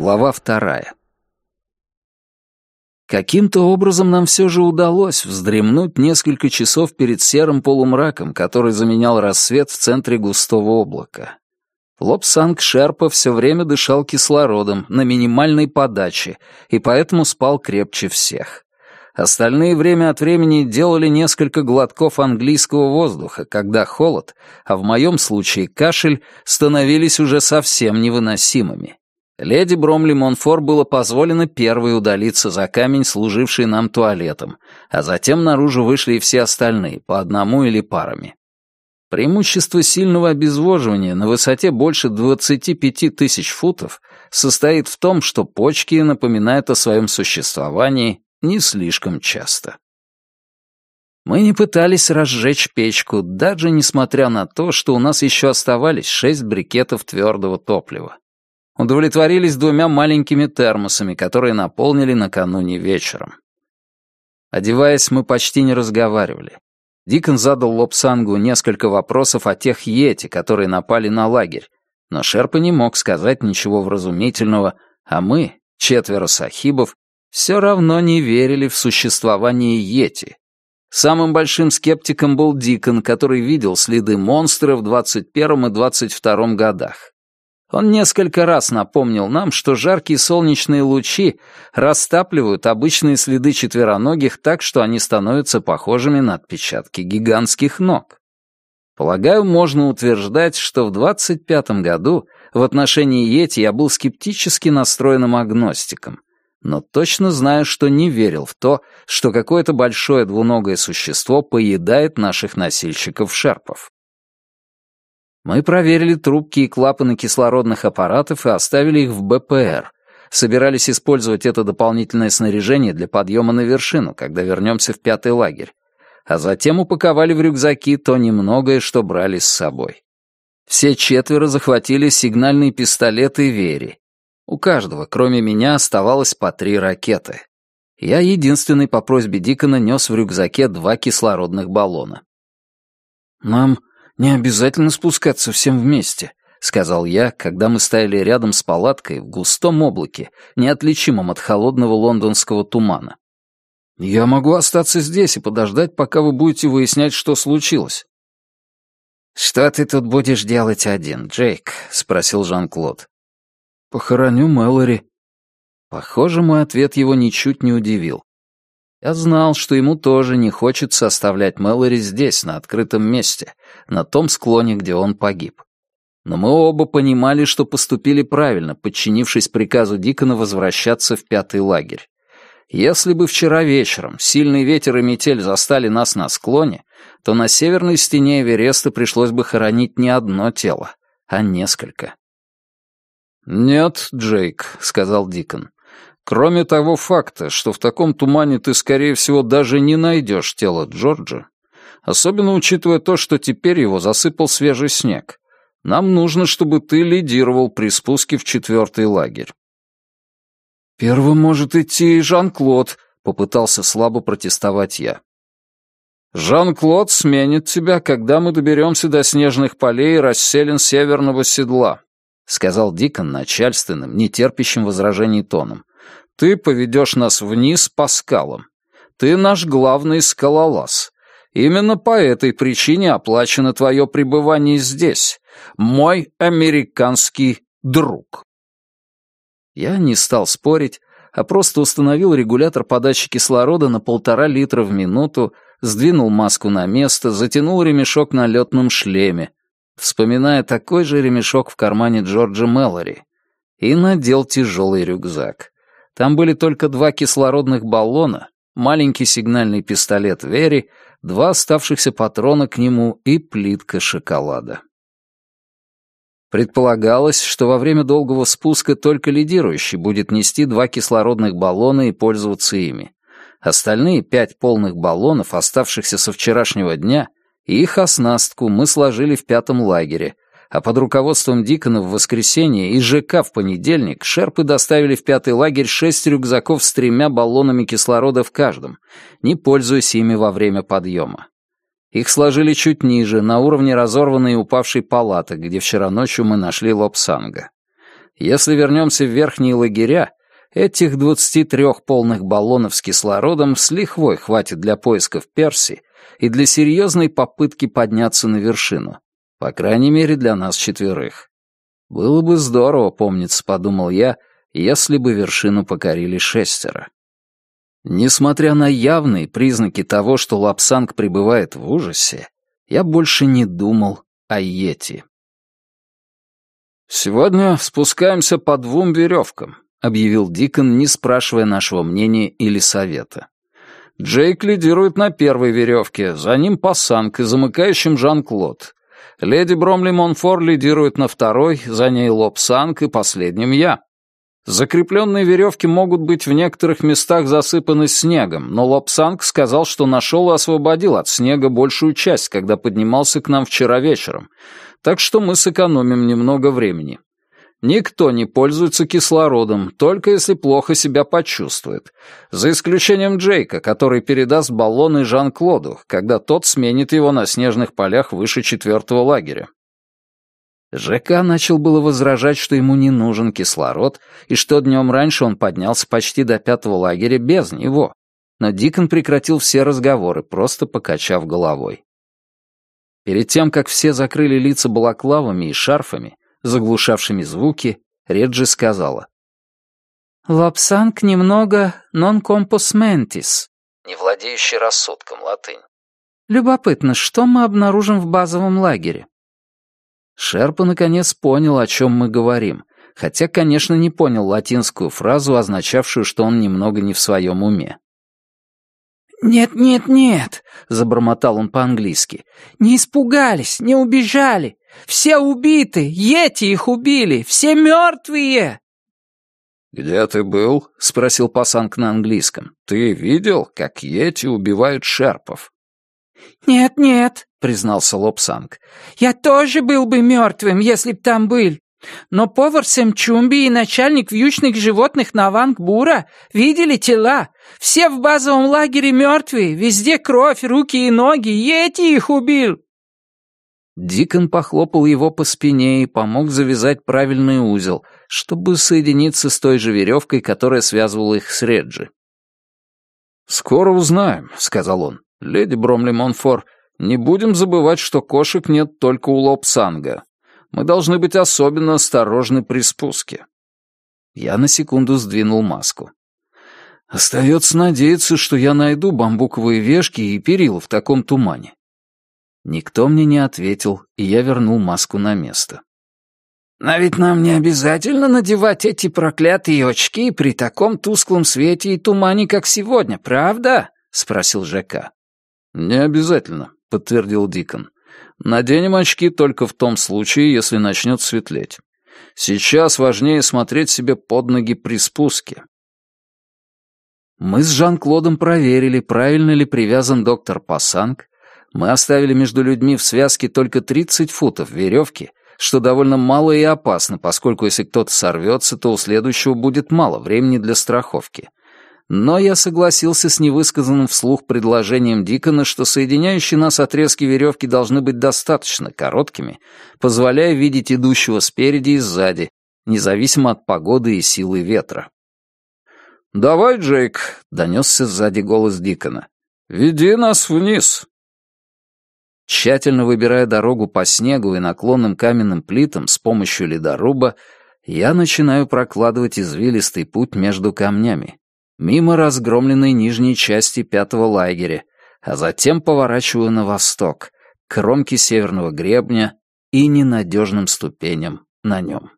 Глава вторая. Каким-то образом нам все же удалось вздремнуть несколько часов перед серым полумраком, который заменял рассвет в центре густого облака. Лобсанг Шерпа все время дышал кислородом на минимальной подаче и поэтому спал крепче всех. Остальные время от времени делали несколько глотков английского воздуха, когда холод, а в моем случае кашель, становились уже совсем невыносимыми. Леди Бромли Монфор было позволено первой удалиться за камень, служивший нам туалетом, а затем наружу вышли и все остальные, по одному или парами. Преимущество сильного обезвоживания на высоте больше 25 тысяч футов состоит в том, что почки напоминают о своем существовании не слишком часто. Мы не пытались разжечь печку, даже несмотря на то, что у нас еще оставались шесть брикетов твердого топлива удовлетворились двумя маленькими термосами, которые наполнили накануне вечером. Одеваясь, мы почти не разговаривали. Дикон задал Лобсангу несколько вопросов о тех йети, которые напали на лагерь, но Шерпа не мог сказать ничего вразумительного, а мы, четверо сахибов, все равно не верили в существование йети. Самым большим скептиком был Дикон, который видел следы монстра в 21 и 22 годах. Он несколько раз напомнил нам, что жаркие солнечные лучи растапливают обычные следы четвероногих так, что они становятся похожими на отпечатки гигантских ног. Полагаю, можно утверждать, что в 25-м году в отношении Йети я был скептически настроенным агностиком, но точно знаю, что не верил в то, что какое-то большое двуногое существо поедает наших носильщиков-шерпов. Мы проверили трубки и клапаны кислородных аппаратов и оставили их в БПР. Собирались использовать это дополнительное снаряжение для подъема на вершину, когда вернемся в пятый лагерь. А затем упаковали в рюкзаки то немногое, что брали с собой. Все четверо захватили сигнальные пистолеты Вери. У каждого, кроме меня, оставалось по три ракеты. Я единственный по просьбе Дикона нес в рюкзаке два кислородных баллона. «Нам «Не обязательно спускаться всем вместе», — сказал я, когда мы стояли рядом с палаткой в густом облаке, неотличимом от холодного лондонского тумана. «Я могу остаться здесь и подождать, пока вы будете выяснять, что случилось». «Что ты тут будешь делать один, Джейк?» — спросил Жан-Клод. «Похороню Мэлори». Похоже, мой ответ его ничуть не удивил. Я знал, что ему тоже не хочется оставлять Мэлори здесь, на открытом месте, на том склоне, где он погиб. Но мы оба понимали, что поступили правильно, подчинившись приказу Дикона возвращаться в пятый лагерь. Если бы вчера вечером сильный ветер и метель застали нас на склоне, то на северной стене Эвереста пришлось бы хоронить не одно тело, а несколько. «Нет, Джейк», — сказал Дикон. Кроме того факта, что в таком тумане ты, скорее всего, даже не найдешь тело Джорджа, особенно учитывая то, что теперь его засыпал свежий снег, нам нужно, чтобы ты лидировал при спуске в четвертый лагерь. «Первым может идти Жан-Клод», — попытался слабо протестовать я. «Жан-Клод сменит тебя, когда мы доберемся до снежных полей и расселен северного седла», — сказал Дикон начальственным, нетерпящим возражений тоном. Ты поведешь нас вниз по скалам. Ты наш главный скалолаз. Именно по этой причине оплачено твое пребывание здесь. Мой американский друг. Я не стал спорить, а просто установил регулятор подачи кислорода на полтора литра в минуту, сдвинул маску на место, затянул ремешок на летном шлеме, вспоминая такой же ремешок в кармане Джорджа Мэллори, и надел тяжелый рюкзак. Там были только два кислородных баллона, маленький сигнальный пистолет Вери, два оставшихся патрона к нему и плитка шоколада. Предполагалось, что во время долгого спуска только лидирующий будет нести два кислородных баллона и пользоваться ими. Остальные пять полных баллонов, оставшихся со вчерашнего дня, и их оснастку мы сложили в пятом лагере, а под руководством Дикона в воскресенье и ЖК в понедельник шерпы доставили в пятый лагерь шесть рюкзаков с тремя баллонами кислорода в каждом, не пользуясь ими во время подъема. Их сложили чуть ниже, на уровне разорванной и упавшей палаты, где вчера ночью мы нашли Лобсанга. Если вернемся в верхние лагеря, этих 23 полных баллонов с кислородом с лихвой хватит для поисков Перси и для серьезной попытки подняться на вершину. По крайней мере, для нас четверых. Было бы здорово, помнится, подумал я, если бы вершину покорили шестеро. Несмотря на явные признаки того, что Лапсанг пребывает в ужасе, я больше не думал о Йети. «Сегодня спускаемся по двум веревкам», — объявил Дикон, не спрашивая нашего мнения или совета. Джейк лидирует на первой веревке, за ним Пассанг и замыкающим Жан-Клод. Леди Бромли Монфор лидирует на второй, за ней Лобсанг и последним я. Закрепленные веревки могут быть в некоторых местах засыпаны снегом, но Лобсанг сказал, что нашел и освободил от снега большую часть, когда поднимался к нам вчера вечером, так что мы сэкономим немного времени. Никто не пользуется кислородом, только если плохо себя почувствует. За исключением Джейка, который передаст баллоны Жан-Клоду, когда тот сменит его на снежных полях выше четвертого лагеря. ЖК начал было возражать, что ему не нужен кислород, и что днем раньше он поднялся почти до пятого лагеря без него. Но Дикон прекратил все разговоры, просто покачав головой. Перед тем, как все закрыли лица балаклавами и шарфами, заглушавшими звуки, Реджи сказала. «Лапсанг немного non compos mentis». Не владеющий рассудком, латынь. Любопытно, что мы обнаружим в базовом лагере? Шерпа наконец понял, о чем мы говорим, хотя, конечно, не понял латинскую фразу, означавшую, что он немного не в своем уме. «Нет, нет, нет», — забормотал он по-английски. «Не испугались, не убежали. Все убиты, Йети их убили, все мертвые!» «Где ты был?» — спросил Пасанг на английском. «Ты видел, как Йети убивают шерпов?» «Нет, нет», — признался Лобсанг. «Я тоже был бы мертвым, если б там был. Но повар Сэмчумби и начальник вьючных животных Навангбура видели тела. Все в базовом лагере мертвые, везде кровь, руки и ноги. Йети их убил!» Дикон похлопал его по спине и помог завязать правильный узел, чтобы соединиться с той же веревкой, которая связывала их с Реджи. «Скоро узнаем», — сказал он. «Леди Бромли Монфор, не будем забывать, что кошек нет только у Лобсанга. Мы должны быть особенно осторожны при спуске». Я на секунду сдвинул маску. «Остается надеяться, что я найду бамбуковые вешки и перила в таком тумане. Никто мне не ответил, и я вернул маску на место. «Но ведь нам не обязательно надевать эти проклятые очки при таком тусклом свете и тумане, как сегодня, правда?» — спросил ЖК. «Не обязательно», — подтвердил Дикон. «Наденем очки только в том случае, если начнет светлеть. Сейчас важнее смотреть себе под ноги при спуске». Мы с Жан-Клодом проверили, правильно ли привязан доктор Пассанг, мы оставили между людьми в связке только 30 футов веревки, что довольно мало и опасно, поскольку если кто-то сорвется, то у следующего будет мало времени для страховки. Но я согласился с невысказанным вслух предложением Дикона, что соединяющие нас отрезки веревки должны быть достаточно короткими, позволяя видеть идущего спереди и сзади, независимо от погоды и силы ветра. «Давай, Джейк», — донесся сзади голос Дикона. «Веди нас вниз». Тщательно выбирая дорогу по снегу и наклонным каменным плитам с помощью ледоруба, я начинаю прокладывать извилистый путь между камнями, мимо разгромленной нижней части пятого лагеря, а затем поворачиваю на восток, к кромке северного гребня и ненадежным ступеням на нем.